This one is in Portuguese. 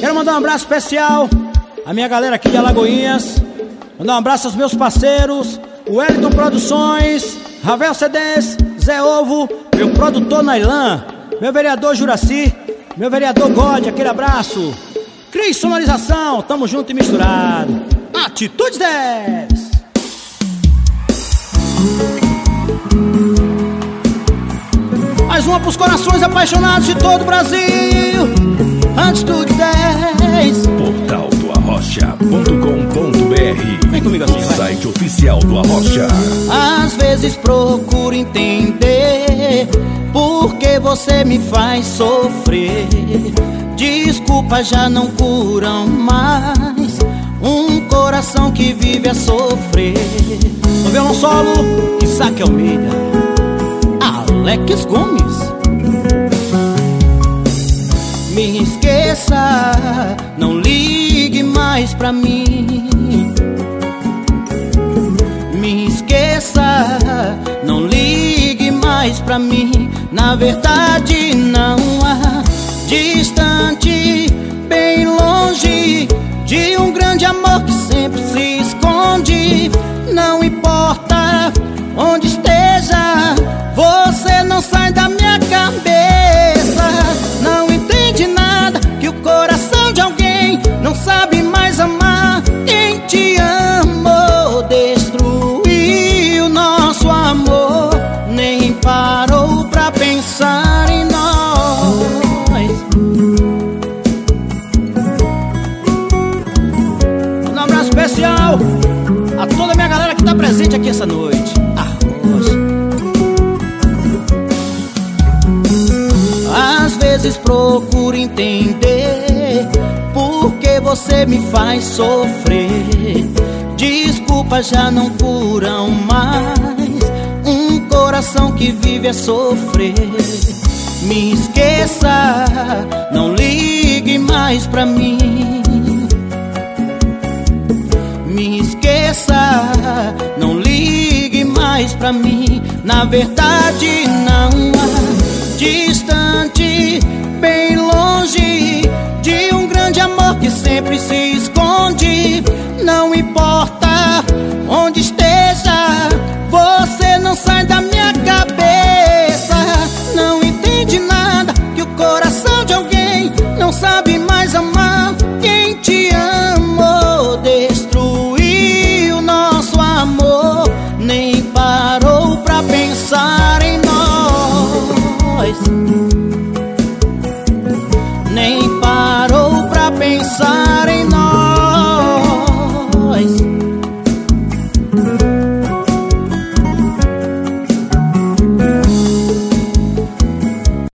Quero mandar um abraço especial à minha galera aqui de Alagoinhas. Mandar um abraço aos meus parceiros, o Wellington Produções, Ravel CDs, Zé Ovo, meu produtor Nailan, meu vereador Juraci, meu vereador God, aquele abraço. Cris Sonorização, tamo junto e misturado. Atitudes 10! Mais uma pros corações apaixonados de todo o Brasil. Atitude 10. Site oficial do Arrocha. Às vezes procuro entender por que você me faz sofrer. Desculpas já não curam mais um coração que vive a sofrer. No violão solo, Isaac Almeida, Alex Gomes. Me esqueça, não ligue mais pra mim. Pra mim. Na verdade, não há distante, bem longe de um grande amor que sempre se esconde. Não importa onde esteja, especial a toda a minha galera que tá presente aqui essa noite. Arroz. Às vezes procuro entender por que você me faz sofrer. Desculpas já não curam mais um coração que vive a sofrer. Me esqueça, não ligue mais pra mim me esqueça, não ligue mais pra mim. Na verdade, não há distante, bem longe de um grande amor que sempre se esconde. Não importa